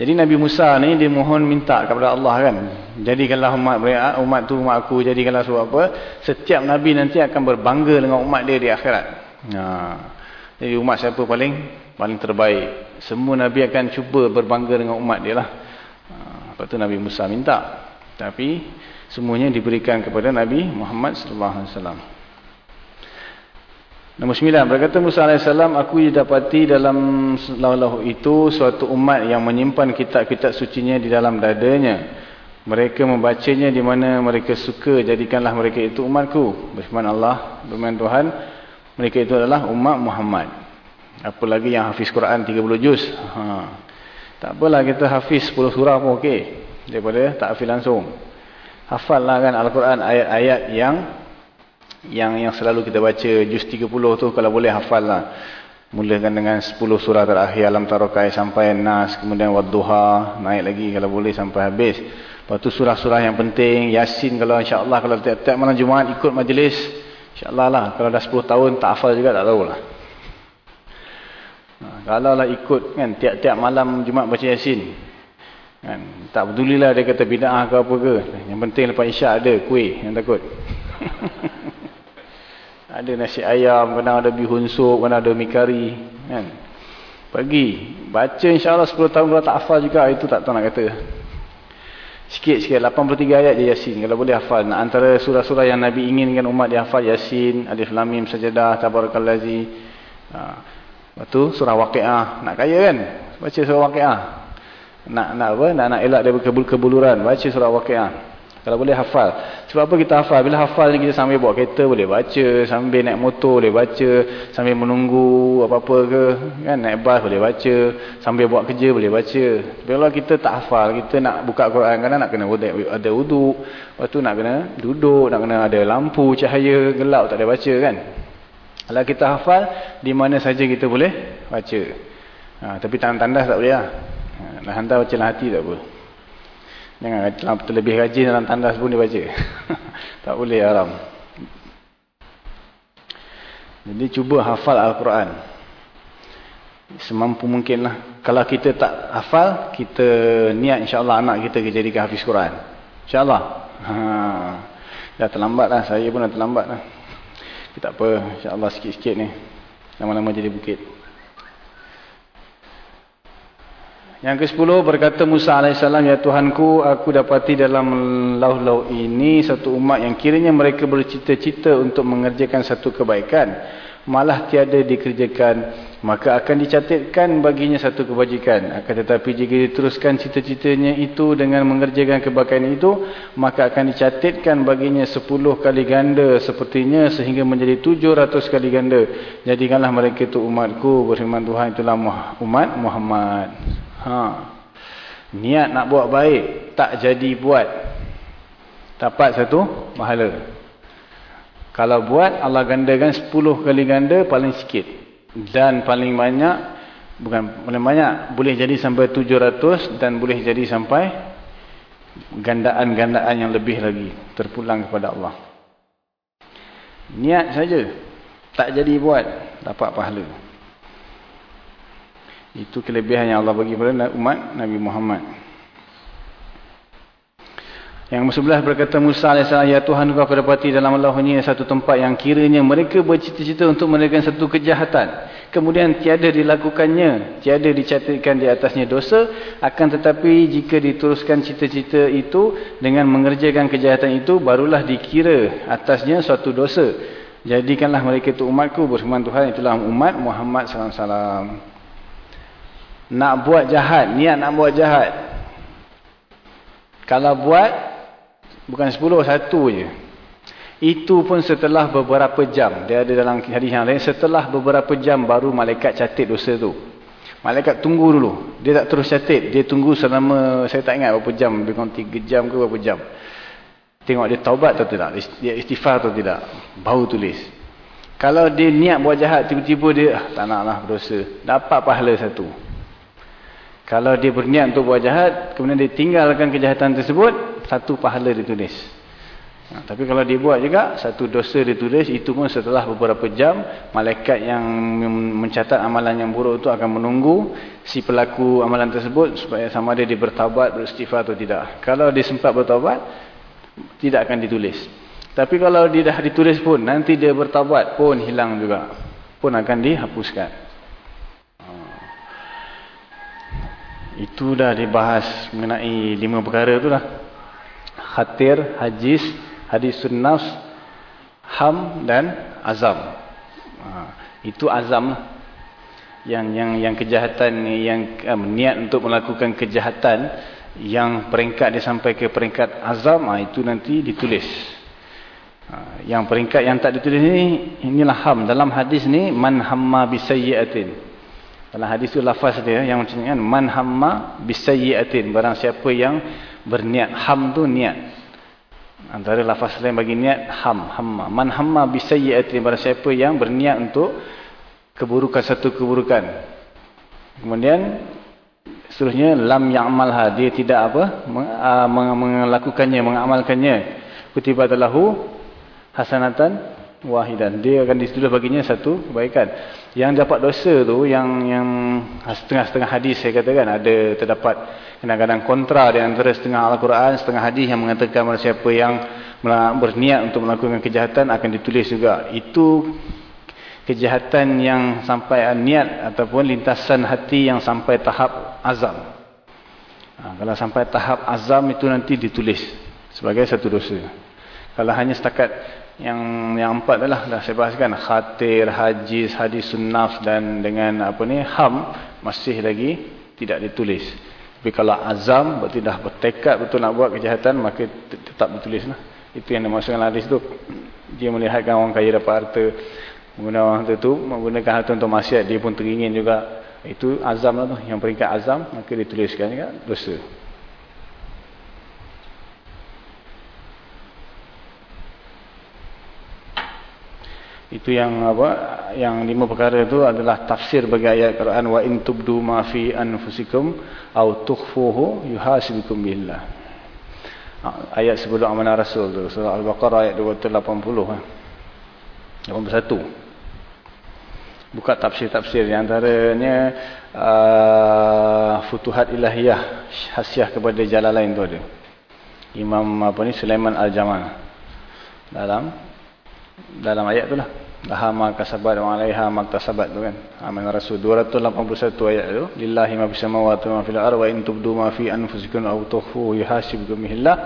Jadi Nabi Musa ni dia mohon minta kepada Allah kan. Jadikanlah umat umat tu umat aku jadikanlah sebab apa? Setiap nabi nanti akan berbangga dengan umat dia di akhirat. Ha. Jadi umat siapa paling paling terbaik? Semua nabi akan cuba berbangga dengan umat dia lah. Ha. Lepas tu Nabi Musa minta. Tapi semuanya diberikan kepada Nabi Muhammad sallallahu alaihi wasallam. Nombor sembilan, berkata Musa AS, aku dapati dalam laulah itu suatu umat yang menyimpan kitab-kitab sucinya di dalam dadanya. Mereka membacanya di mana mereka suka, jadikanlah mereka itu umatku. Berfirman Allah, berfirman Tuhan, mereka itu adalah umat Muhammad. Apa lagi yang hafiz Quran 30 juz. Ha. Tak apalah kita hafiz 10 surah pun okey. Daripada tak hafiz langsung. Hafallah kan Al-Quran ayat-ayat yang yang yang selalu kita baca juz 30 tu kalau boleh hafal lah. Mulakan dengan 10 surah terakhir alam tarokai sampai nas kemudian wadduha naik lagi kalau boleh sampai habis. Lepas tu surah-surah yang penting yasin kalau insyaAllah kalau tiap-tiap malam Jumaat ikut majlis insyaAllah lah. Kalau dah 10 tahun tak hafal juga tak tahulah. Nah, kalau lah ikut kan tiap-tiap malam Jumaat baca yasin. Kan tak pedulilah dia kata bida'ah ke apa ke. Yang penting lepas isyak ada kuih yang takut Ada nasi ayam, kadang ada bihun sup, kadang ada mikari. Kan? Pergi. Baca insyaAllah 10 tahun kalau tak hafal juga, itu tak tahu nak kata. Sikit-sikit, 83 ayat je Yasin. Kalau boleh hafal. Nah, antara surah-surah yang Nabi inginkan umat dia hafal, Yasin, Alif Lamim, Sajadah, Tabarakallazi. Ha. Lepas tu, surah Waqi'ah. Nak kaya kan? Baca surah Waqi'ah. Nak, nak apa? Nak, nak elak dia kebuluran. Baca surah Waqi'ah. Kalau boleh hafal. Sebab apa kita hafal? Bila hafal ni kita sambil bawa kereta boleh baca. Sambil naik motor boleh baca. Sambil menunggu apa-apa ke. Kan? Naik bas boleh baca. Sambil buat kerja boleh baca. Tapi kalau kita tak hafal, kita nak buka Quran. Kadang nak kena ada uduk. Lepas tu nak kena duduk. Nak kena ada lampu, cahaya, gelap. Tak ada baca kan? Kalau kita hafal, di mana saja kita boleh baca. Ha, tapi tandas tak boleh lah. Ha, nak hantar baca hati tak boleh. Jangan terlebih rajin dalam tandas pun dia baca. tak boleh haram. Jadi cuba hafal Al-Quran. Semampu mungkinlah. Kalau kita tak hafal, kita niat insyaAllah anak kita jadikan hafiz Quran. InsyaAllah. Ha. Dah terlambat lah. Saya pun dah terlambat lah. Tak apa, insya-Allah sikit-sikit ni. Lama-lama jadi bukit. Yang ke-10 berkata Musa AS, Ya Tuhanku, aku dapati dalam lauh-lauh ini satu umat yang kiranya mereka bercita-cita untuk mengerjakan satu kebaikan. Malah tiada dikerjakan. Maka akan dicatatkan baginya satu kebajikan. Akan tetapi jika diteruskan cita-citanya itu dengan mengerjakan kebaikan itu, maka akan dicatatkan baginya sepuluh kali ganda sepertinya sehingga menjadi tujuh ratus kali ganda. Jadikanlah mereka itu umatku, berfirman Tuhan itulah umat Muhammad. Ha. Niat nak buat baik, tak jadi buat. Dapat satu pahala. Kalau buat, Allah gandakan 10 kali ganda paling sikit. Dan paling banyak, bukan paling banyak, boleh jadi sampai 700 dan boleh jadi sampai gandaan-gandaan yang lebih lagi. Terpulang kepada Allah. Niat saja, tak jadi buat, dapat pahala. Itu kelebihan yang Allah bagi kepada umat Nabi Muhammad. Yang sebelah berkata Musa AS, Ya Tuhan kau kedapati dalam Allah ini satu tempat yang kiranya mereka bercita-cita untuk melakukan satu kejahatan. Kemudian tiada dilakukannya, tiada dicatatkan di atasnya dosa. Akan tetapi jika diteruskan cita-cita itu dengan mengerjakan kejahatan itu, barulah dikira atasnya suatu dosa. Jadikanlah mereka itu umatku, berfirman Tuhan itulah umat Muhammad SAW nak buat jahat, niat nak buat jahat. Kalau buat, bukan sepuluh, satu je. Itu pun setelah beberapa jam. Dia ada dalam hadis yang lain, setelah beberapa jam baru malaikat catit dosa tu. Malaikat tunggu dulu. Dia tak terus catit. Dia tunggu selama, saya tak ingat berapa jam. Lebih kurang tiga jam ke berapa jam. Tengok dia taubat atau tidak. Dia istighfar atau tidak. Baru tulis. Kalau dia niat buat jahat, tiba-tiba dia, ah, tak naklah berdosa. Dapat pahala satu. Kalau dia berniat untuk buat jahat, kemudian dia tinggalkan kejahatan tersebut, satu pahala ditulis. Nah, tapi kalau dia buat juga, satu dosa ditulis, itu pun setelah beberapa jam, malaikat yang mencatat amalan yang buruk itu akan menunggu si pelaku amalan tersebut, supaya sama dia, dia bertawabat, beristighfar atau tidak. Kalau dia sempat bertawabat, tidak akan ditulis. Tapi kalau dia dah ditulis pun, nanti dia bertawabat pun hilang juga. Pun akan dihapuskan. Itu dah dibahas mengenai lima perkara tu lah. Khatir, hajis, hadis sunnah, ham dan azam. Ha, itu azam lah. Yang yang yang kejahatan yang um, niat untuk melakukan kejahatan yang peringkat dia sampai ke peringkat azam ha, itu nanti ditulis. Ha, yang peringkat yang tak ditulis ni inilah ham dalam hadis ni man hamma bisayyi'atin. Dalam hadis itu lafaz dia yang macam kan man hamma bisayyi'atin barang siapa yang berniat ham tu niat. Antara lafaz lain bagi niat ham hamma. Man hamma bisayyi'atin barang siapa yang berniat untuk keburukan satu keburukan. Kemudian seterusnya lam ya'malha. Dia tidak apa melakukannya mengamalkannya. Kutiba talahu hasanatan wahidan. Dia akan ditulis baginya satu kebaikan. Yang dapat dosa tu yang yang setengah-setengah hadis saya katakan ada terdapat kadang-kadang kontra di antara setengah Al-Quran, setengah hadis yang mengatakan bahawa siapa yang berniat untuk melakukan kejahatan akan ditulis juga. Itu kejahatan yang sampai niat ataupun lintasan hati yang sampai tahap azam. Ha, kalau sampai tahap azam itu nanti ditulis sebagai satu dosa. Kalau hanya setakat yang yang empat adalah dah saya bahaskan khatir, hajiz, hadis sunnah dan dengan apa ni ham masih lagi tidak ditulis. Tapi kalau azam berarti dah bertekad betul nak buat kejahatan maka tetap ditulislah. Itu yang dimaksudkan hadis tu. Dia melihatkan orang kaya dapat harta menggunakan harta tu menggunakan harta untuk maksiat dia pun teringin juga. Itu azam lah tu. Yang peringkat azam maka dituliskan juga dosa. Itu yang apa? Yang lima perkara itu adalah tafsir bagi ayat Quran wa in tubdu ma fi anfusikum aw tukhfuhu yuhasibukum billah. Ha, ayat sebelum amanah Rasul tu surah Al-Baqarah ayat 280 81. Buka tafsir-tafsir yang antaranya uh, Futuhat Ilahiyah Hasiah kepada Jalalain tu ada. Imam apa ni Sulaiman Al-Jamal dalam dalam ayat tu lah. Laha ma kasabat wa alaiha ma kasabat tu kan. Aman rasul 281 ayat tu. Lillahi ma fis samawati wa ma fil ardi wa in tubdu ma fi anfusikum aw tukhfu yuhasibukum billah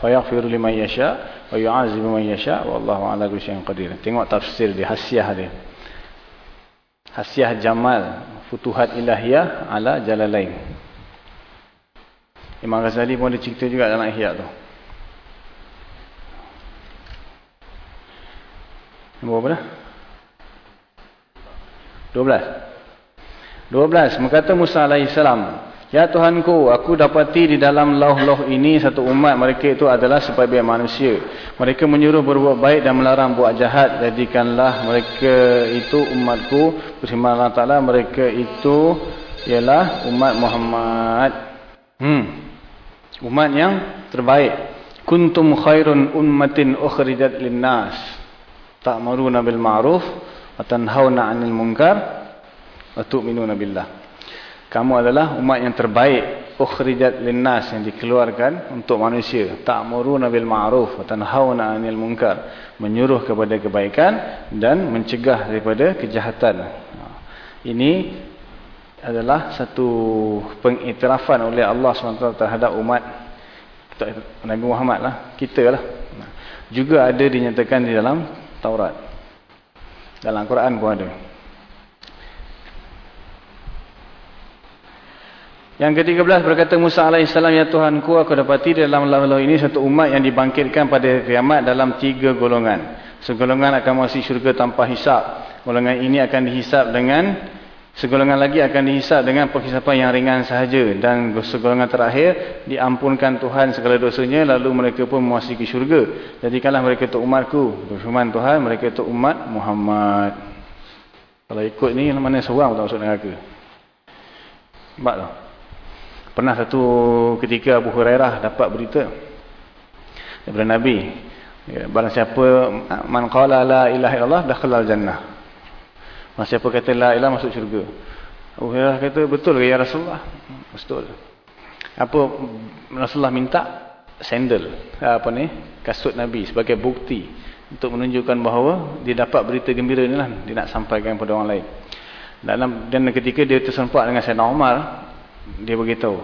fa yaghfiru liman yasha wa yu'azibu man yasha wallahu ala kulli syai'in qadir. Tengok tafsir di hasiah dia. Hasiah jamal futuhat ilahiyah ala jalalain Imam Ghazali pun ada cerita juga dalam ihya tu Nombor berapa dah? 12. 12. Berkata Musa AS. Ya Tuhanku, aku dapati di dalam lauh-lauh ini satu umat mereka itu adalah sebagai manusia. Mereka menyuruh berbuat baik dan melarang buat jahat. Jadikanlah mereka itu umatku. Bersama Allah Ta'ala mereka itu ialah umat Muhammad. Hmm. Umat yang terbaik. Kuntum khairun ummatin ukhrijat linnas ta'muruna bil ma'ruf wa tanhauna 'anil munkar wa tu'minuna billah. Kamu adalah umat yang terbaik ukhrijat linnas yang dikeluarkan untuk manusia. Ta'muruna bil ma'ruf wa tanhauna 'anil munkar, menyuruh kepada kebaikan dan mencegah daripada kejahatan. Ini adalah satu pengiktirafan oleh Allah SWT terhadap umat Nabi Muhammad lah, kita lah. Juga ada dinyatakan di dalam Taurat. Dalam Quran pun ada. Yang ke-13 berkata Musa AS, Ya Tuhanku, aku dapati dalam lalu ini satu umat yang dibangkitkan pada kiamat dalam tiga golongan. Segolongan akan masuk syurga tanpa hisap. Golongan ini akan dihisap dengan Segolongan lagi akan dihisap dengan penghisapan yang ringan sahaja. Dan segolongan terakhir, diampunkan Tuhan segala dosanya, lalu mereka pun memasuki syurga. Jadikanlah mereka itu umatku. Berfirman Tuhan, mereka itu umat Muhammad. Kalau ikut ni, mana seorang tak masuk neraka. Nampak tak? Pernah satu ketika Abu Hurairah dapat berita daripada Nabi. Ya, barang siapa man qala la ilaha illallah dakhala al-jannah. Masa siapa kata la ilah masuk syurga. Abu Hurairah kata betul ke ya Rasulullah? Betul. Apa Rasulullah minta sandal apa ni? Kasut Nabi sebagai bukti untuk menunjukkan bahawa dia dapat berita gembira ni lah dia nak sampaikan kepada orang lain. Dalam dan ketika dia tersempat dengan Sayyidina Umar dia beritahu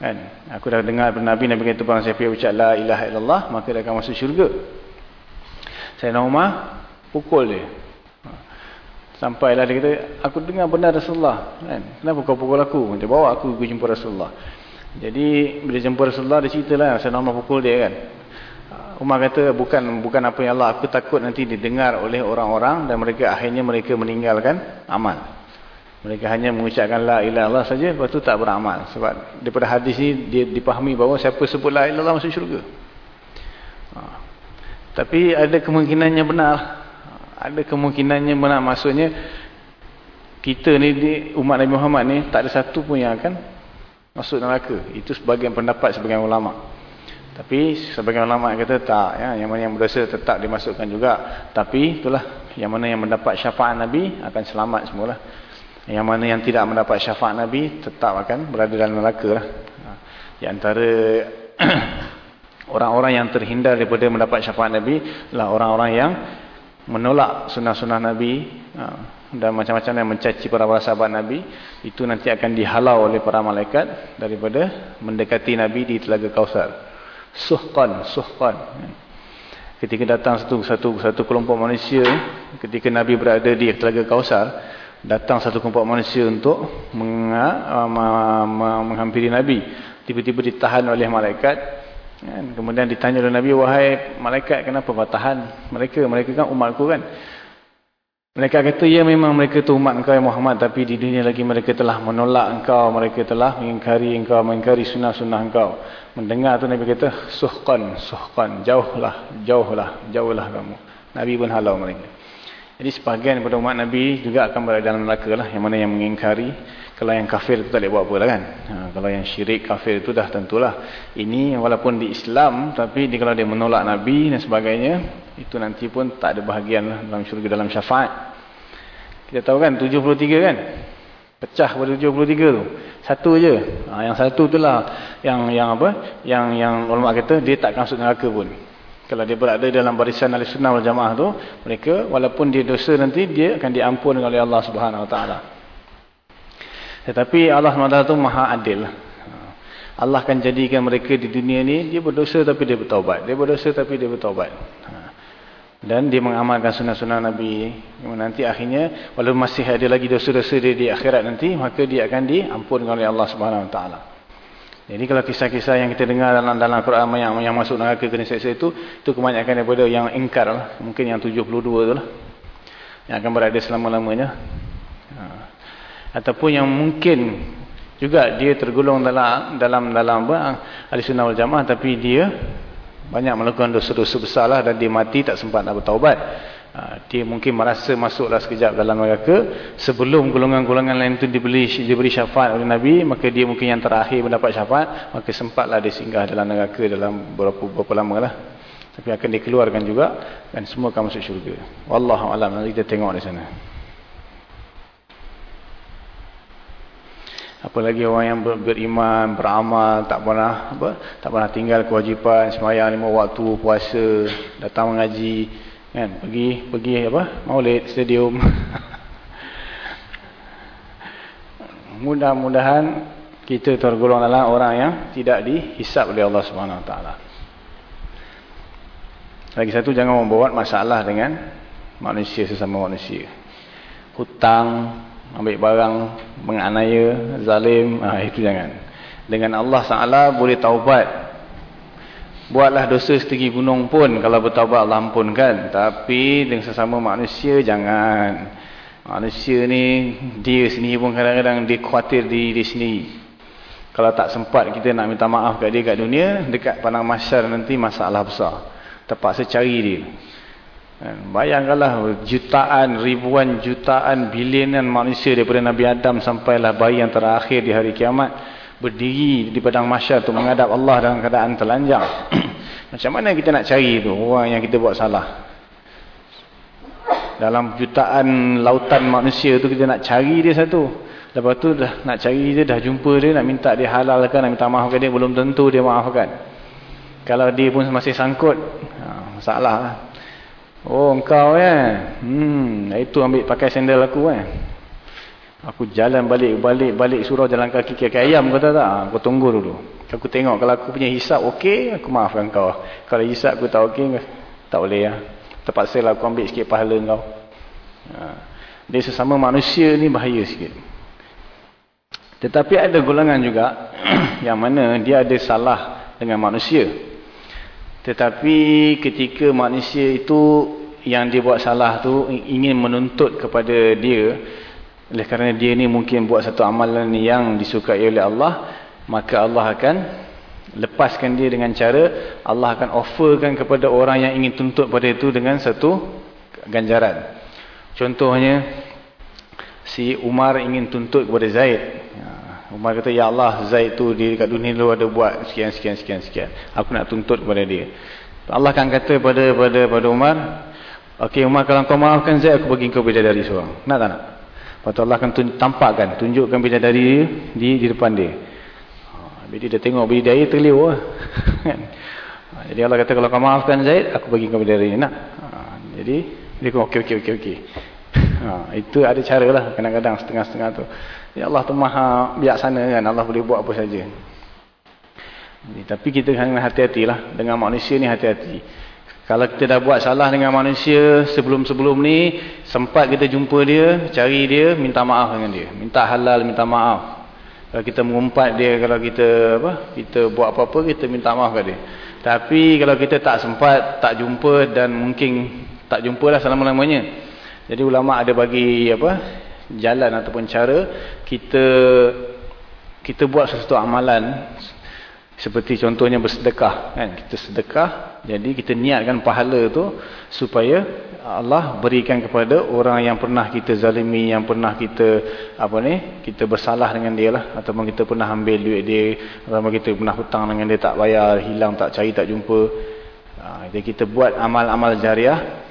kan aku dah dengar daripada Nabi Nabi kata barang siapa ucap la ilaha illallah maka dia akan masuk syurga. Sayyidina Umar pukul dia Sampailah dia kata, aku dengar benar Rasulullah. Kan? Kenapa kau pukul aku? Dia bawa aku pergi jumpa Rasulullah. Jadi, bila jumpa Rasulullah, dia ceritalah. Saya nama pukul dia kan. Umar kata, bukan bukan apa yang Allah. Aku takut nanti didengar oleh orang-orang. Dan mereka akhirnya mereka meninggalkan amal. Mereka hanya mengucapkan la ilah Allah saja. Lepas tu tak beramal. Sebab daripada hadis ni, dia dipahami bahawa siapa sebut la ilah Allah masuk syurga. Ha. Tapi ada kemungkinannya benar ada kemungkinannya benar maksudnya kita ni di umat Nabi Muhammad ni tak ada satu pun yang akan masuk neraka. Itu sebagian pendapat sebagian ulama. Tapi sebagian ulama kata tak ya. Yang mana yang berdosa tetap dimasukkan juga. Tapi itulah. Yang mana yang mendapat syafaat Nabi akan selamat semualah yang mana yang tidak mendapat syafaat Nabi tetap akan berada dalam neraka lah. Di antara orang-orang yang terhindar daripada mendapat syafaat Nabi lah orang-orang yang menolak sunnah-sunnah Nabi ha, dan macam-macam yang mencaci para sahabat Nabi itu nanti akan dihalau oleh para malaikat daripada mendekati Nabi di Telaga Kausar. Suhqan suhqan. Ketika datang satu satu satu kelompok manusia ketika Nabi berada di Telaga Kausar datang satu kelompok manusia untuk menghampiri Nabi. Tiba-tiba ditahan oleh malaikat Kan? Kemudian ditanya oleh Nabi, wahai malaikat, kenapa kau tahan mereka? Mereka kan umatku kan? Mereka kata, ya memang mereka tu umat engkau yang Muhammad, tapi di dunia lagi mereka telah menolak engkau, mereka telah mengingkari engkau, mengingkari sunnah-sunnah engkau. Mendengar tu Nabi kata, suhkan, suhkan, jauhlah, jauhlah, jauhlah kamu. Nabi pun halau mereka. Jadi sebahagian daripada umat Nabi juga akan berada dalam neraka lah, yang mana yang mengingkari kalau yang kafir itu tak boleh buat apa lah kan. Ha, kalau yang syirik kafir itu dah tentulah. Ini walaupun di Islam. Tapi di, kalau dia menolak Nabi dan sebagainya. Itu nanti pun tak ada bahagian lah dalam syurga dalam syafaat. Kita tahu kan 73 kan. Pecah pada 73 tu. Satu je. Ha, yang satu tu lah. Yang, yang apa. Yang, yang ulama kata dia tak masuk neraka pun. Kalau dia berada dalam barisan ahli sunnah wal jamaah tu, mereka walaupun dia dosa nanti, dia akan diampun oleh Allah subhanahu wa ta'ala. Tetapi Allah SWT tu maha adil. Allah akan jadikan mereka di dunia ni, dia berdosa tapi dia bertaubat. Dia berdosa tapi dia bertaubat. Dan dia mengamalkan sunnah-sunnah Nabi. Nanti akhirnya, walaupun masih ada lagi dosa-dosa dia di akhirat nanti, maka dia akan diampunkan oleh Allah Taala. Jadi kalau kisah-kisah yang kita dengar dalam dalam Quran yang, yang masuk neraka kena seksa itu, itu kebanyakan daripada yang ingkar lah. Mungkin yang 72 tu lah. Yang akan berada selama-lamanya. Ataupun yang mungkin juga dia tergolong dalam dalam dalam ahli sunnah wal jamaah tapi dia banyak melakukan dosa-dosa besar lah dan dia mati tak sempat nak bertaubat. Ha, dia mungkin merasa masuklah sekejap dalam neraka. Sebelum golongan-golongan lain itu diberi, diberi syafaat oleh Nabi, maka dia mungkin yang terakhir mendapat syafaat, maka sempatlah dia singgah dalam neraka dalam berapa, berapa lama lah. Tapi akan dikeluarkan juga dan semua akan masuk syurga. Wallahualam. Nanti kita tengok di sana. Apalagi orang yang ber, beriman beramal tak pernah apa tak pernah tinggal kewajipan sembahyang lima waktu puasa datang mengaji kan? Pergi pergi apa maulid stadium. Mudah-mudahan kita tergolong dalam orang yang tidak dihisap oleh Allah Subhanahu Wa Taala. Lagi satu jangan membawa masalah dengan manusia sesama manusia. Hutang ambil barang menganiaya zalim ha, itu jangan. Dengan Allah Taala boleh taubat. Buatlah dosa setinggi gunung pun kalau bertaubat Allah ampunkan. Tapi dengan sesama manusia jangan. Manusia ni dia sendiri pun kadang-kadang dia khawatir di di sini kalau tak sempat kita nak minta maaf kat dia kat dunia dekat pandang masyar nanti masalah besar. Terpaksa cari dia? Bayangkanlah jutaan, ribuan, jutaan, bilionan manusia daripada Nabi Adam sampailah bayi yang terakhir di hari kiamat berdiri di padang masyar untuk menghadap Allah dalam keadaan telanjang. Macam mana kita nak cari tu orang yang kita buat salah? Dalam jutaan lautan manusia tu kita nak cari dia satu. Lepas tu dah nak cari dia, dah jumpa dia, nak minta dia halalkan, nak minta maafkan dia, belum tentu dia maafkan. Kalau dia pun masih sangkut, ha, masalah lah. Oh engkau eh. Hmm, itu ambil pakai sandal aku eh. Aku jalan balik balik surau jalan kaki kaki ayam kata tak? Aku tunggu dulu. Aku tengok kalau aku punya hisap okey, aku maafkan kau. Kalau hisap aku tak okey, tak boleh ya. Terpaksa lah aku ambil sikit pahala kau. Ha. Dia sesama manusia ni bahaya sikit. Tetapi ada golongan juga yang mana dia ada salah dengan manusia. Tetapi ketika manusia itu yang dia buat salah tu ingin menuntut kepada dia oleh kerana dia ni mungkin buat satu amalan yang disukai oleh Allah maka Allah akan lepaskan dia dengan cara Allah akan offerkan kepada orang yang ingin tuntut pada itu dengan satu ganjaran. Contohnya si Umar ingin tuntut kepada Zaid Umar kata, Ya Allah, Zaid tu di dekat dunia lu ada buat sekian, sekian, sekian, sekian. Aku nak tuntut kepada dia. Allah akan kata pada pada pada Umar, Okey Umar, kalau kau maafkan Zaid, aku bagi kau bidadari seorang. Nak tak nak? Lepas Allah akan tun tampakkan, tunjukkan bidadari di di depan dia. Ha, bila dia tengok bidadari, terliur lah. Jadi Allah kata, kalau kau maafkan Zaid, aku bagi kau bidadari. Nak? Ha, jadi, dia kata, okey, okey, okey, okey. Ha, itu ada cara lah, kadang-kadang setengah-setengah tu. Ya Allah tu maha bijaksana kan. Allah boleh buat apa saja. Tapi kita kena hati-hatilah dengan manusia ni hati-hati. Kalau kita dah buat salah dengan manusia sebelum-sebelum ni, sempat kita jumpa dia, cari dia, minta maaf dengan dia. Minta halal, minta maaf. Kalau kita mengumpat dia, kalau kita apa, kita buat apa-apa, kita minta maaf kepada dia. Tapi kalau kita tak sempat, tak jumpa dan mungkin tak jumpalah selama-lamanya. Jadi ulama ada bagi apa jalan ataupun cara kita kita buat sesuatu amalan. Seperti contohnya bersedekah kan? Kita sedekah jadi kita niatkan pahala tu supaya Allah berikan kepada orang yang pernah kita zalimi yang pernah kita apa ni kita bersalah dengan dia lah. Ataupun kita pernah ambil duit dia ataupun kita pernah hutang dengan dia tak bayar hilang tak cari tak jumpa. Ha, jadi kita buat amal-amal jariah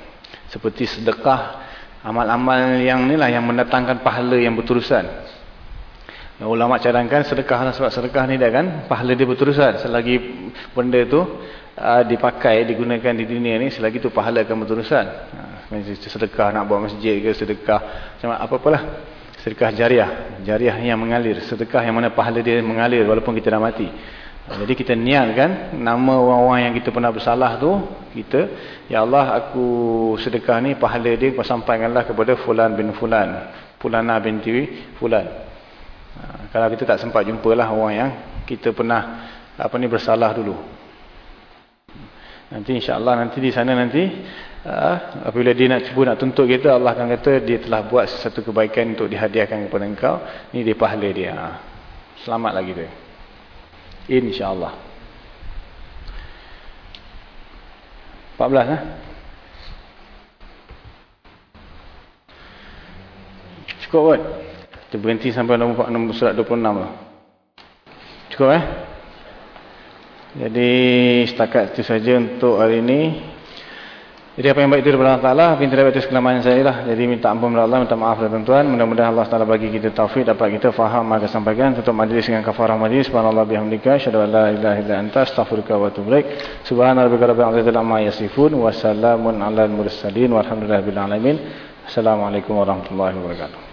seperti sedekah Amal-amal yang inilah yang mendatangkan pahala yang berterusan. Ulama cadangkan sedekah lah sebab sedekah ni dah kan pahala dia berterusan selagi benda tu uh, dipakai, digunakan di dunia ni, selagi itu pahala akan berterusan. Uh, sedekah nak buat masjid ke, sedekah, macam apa-apalah. Sedekah jariah. Jariah yang mengalir. Sedekah yang mana pahala dia mengalir walaupun kita dah mati. Jadi kita niatkan nama orang-orang yang kita pernah bersalah tu, kita, Ya Allah aku sedekah ni pahala dia kau sampaikanlah kepada Fulan bin Fulan. Fulana binti Fulan. Ha, kalau kita tak sempat jumpalah orang yang kita pernah apa ni bersalah dulu. Nanti insya-Allah nanti di sana nanti uh, apabila dia nak cuba nak tuntut kita Allah akan kata dia telah buat satu kebaikan untuk dihadiahkan kepada engkau. Ni dia pahala dia. Ha. Selamatlah kita. InsyaAllah. 14 eh? Cukup kan? Kita berhenti sampai nombor, nombor surat 26 lah. Cukup eh? Jadi setakat itu saja untuk hari ini. Jadi apa yang baik itu daripada Allah Ta'ala, tidak baik itu sekelamahan saya lah. Jadi minta ampun kepada Allah, minta maaf kepada tuan-tuan. Mudah-mudahan Allah Ta'ala bagi kita taufik, dapat kita faham, maka sampaikan. Tutup majlis dengan kafarah majlis. Subhanallah bihamdika, syadu ala ilaha illa anta, astaghfirullah wa tubraik. Subhanallah rabbi rabbi rabbi rabbi yasifun. Wassalamun ala al-mursalin. Walhamdulillah bil alamin. Assalamualaikum warahmatullahi wabarakatuh.